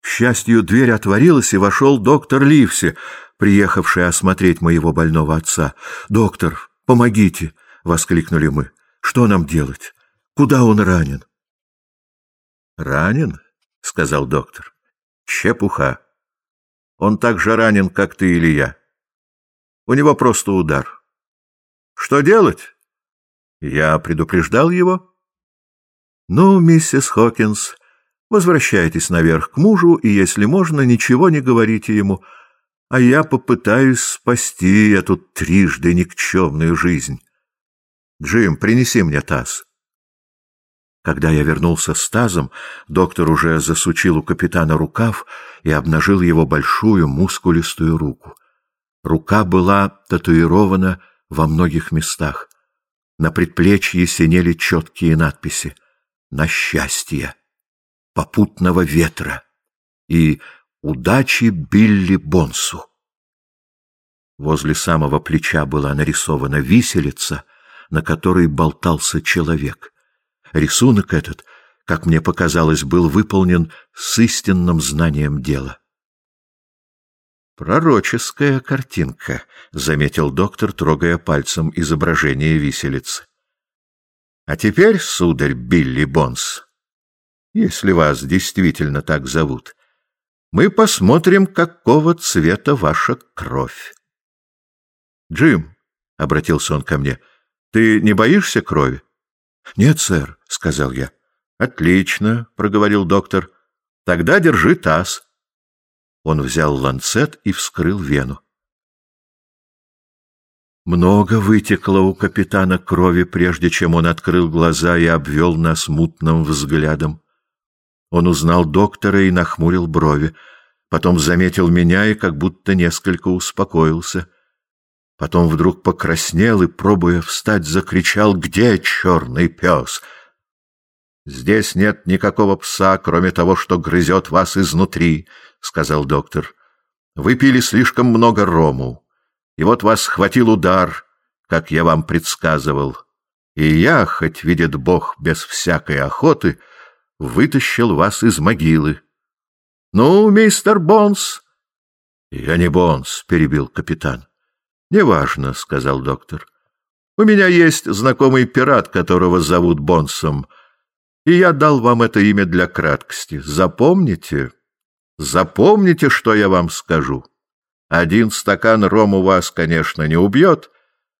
К счастью, дверь отворилась, и вошел доктор Ливси, приехавший осмотреть моего больного отца. «Доктор, помогите!» — воскликнули мы. «Что нам делать? Куда он ранен?» «Ранен?» — сказал доктор. «Чепуха. Он так же ранен, как ты или я. У него просто удар. Что делать? Я предупреждал его. Ну, миссис Хокинс, возвращайтесь наверх к мужу, и, если можно, ничего не говорите ему, а я попытаюсь спасти эту трижды никчемную жизнь. Джим, принеси мне таз. Когда я вернулся с тазом, доктор уже засучил у капитана рукав и обнажил его большую мускулистую руку. Рука была татуирована во многих местах. На предплечье синели четкие надписи «На счастье», «Попутного ветра» и «Удачи Билли Бонсу». Возле самого плеча была нарисована виселица, на которой болтался человек. Рисунок этот, как мне показалось, был выполнен с истинным знанием дела. «Пророческая картинка», — заметил доктор, трогая пальцем изображение виселицы. «А теперь, сударь Билли Бонс, если вас действительно так зовут, мы посмотрим, какого цвета ваша кровь». «Джим», — обратился он ко мне, — «ты не боишься крови?» «Нет, сэр», — сказал я. «Отлично», — проговорил доктор. «Тогда держи таз». Он взял ланцет и вскрыл вену. Много вытекло у капитана крови, прежде чем он открыл глаза и обвел нас мутным взглядом. Он узнал доктора и нахмурил брови, потом заметил меня и как будто несколько успокоился. Потом вдруг покраснел и, пробуя встать, закричал «Где черный пес?» «Здесь нет никакого пса, кроме того, что грызет вас изнутри», — сказал доктор. «Вы пили слишком много рому, и вот вас схватил удар, как я вам предсказывал. И я, хоть видит Бог без всякой охоты, вытащил вас из могилы». «Ну, мистер Бонс...» «Я не Бонс», — перебил капитан. «Неважно», — сказал доктор. «У меня есть знакомый пират, которого зовут Бонсом, и я дал вам это имя для краткости. Запомните, запомните, что я вам скажу. Один стакан рому вас, конечно, не убьет,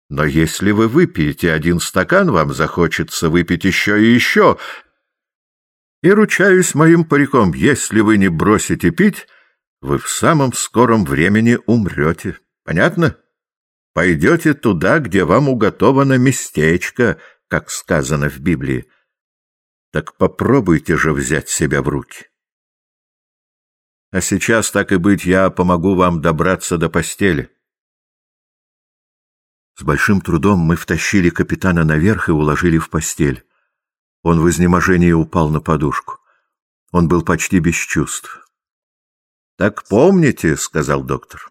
но если вы выпьете один стакан, вам захочется выпить еще и еще. И ручаюсь моим париком, если вы не бросите пить, вы в самом скором времени умрете. Понятно?» Пойдете туда, где вам уготовано местечко, как сказано в Библии. Так попробуйте же взять себя в руки. А сейчас, так и быть, я помогу вам добраться до постели. С большим трудом мы втащили капитана наверх и уложили в постель. Он в изнеможении упал на подушку. Он был почти без чувств. — Так помните, — сказал доктор,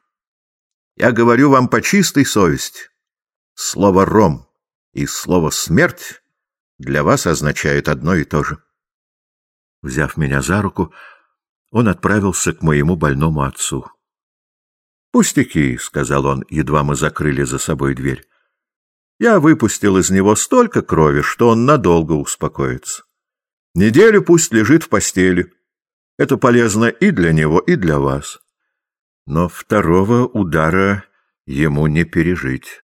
я говорю вам по чистой совести. Слово «ром» и слово «смерть» для вас означает одно и то же. Взяв меня за руку, он отправился к моему больному отцу. «Пустяки», — сказал он, едва мы закрыли за собой дверь. «Я выпустил из него столько крови, что он надолго успокоится. Неделю пусть лежит в постели. Это полезно и для него, и для вас» но второго удара ему не пережить.